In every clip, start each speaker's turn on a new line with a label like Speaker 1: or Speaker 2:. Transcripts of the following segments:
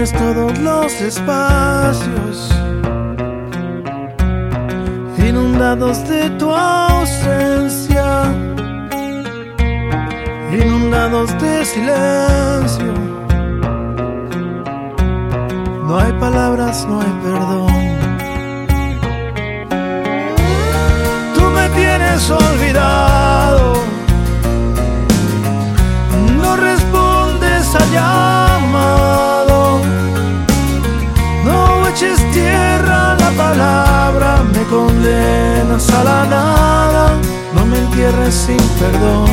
Speaker 1: llenes todos los espacios inundados de tu ausencia, inundados de silencio. No hay palabras, no hay perdón. Tú me tienes hoy. lanza la nada, no me entierres sin perdón.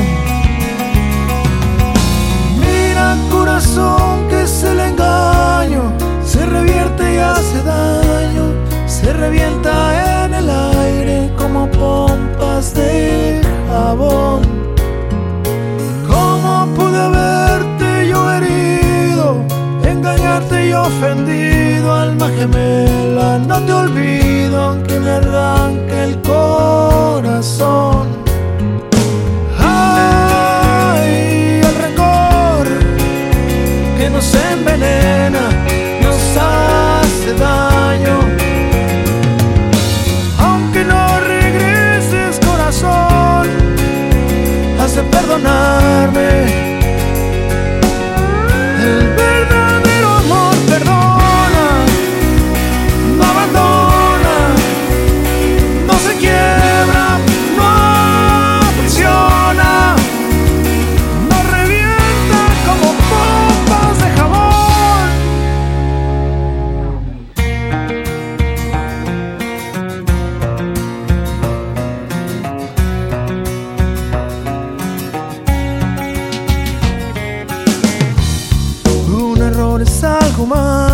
Speaker 1: Mira corazón que es el engaño, se revierte y hace daño, se revienta en el aire como pompas de jabón. ¿Cómo pude haberte yo herido, engañarte y ofendido, alma gemela? perdonarme. woman.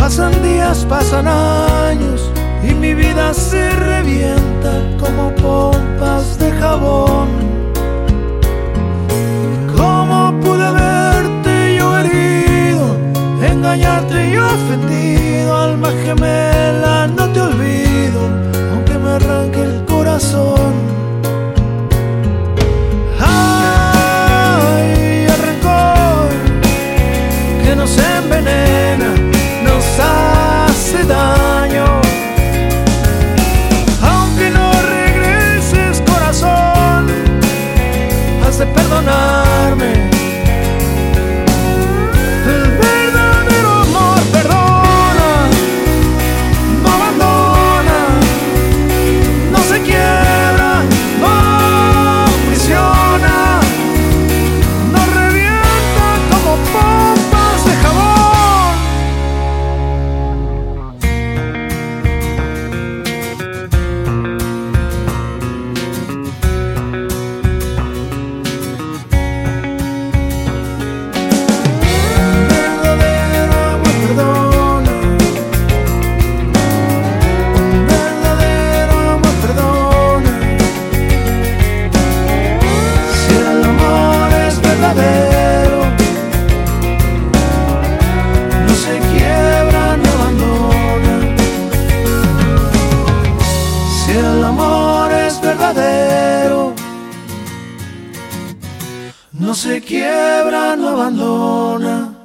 Speaker 1: Pasan días, pasan años y mi vida se revienta como pompas de jabón. no se quiebra, no abandona.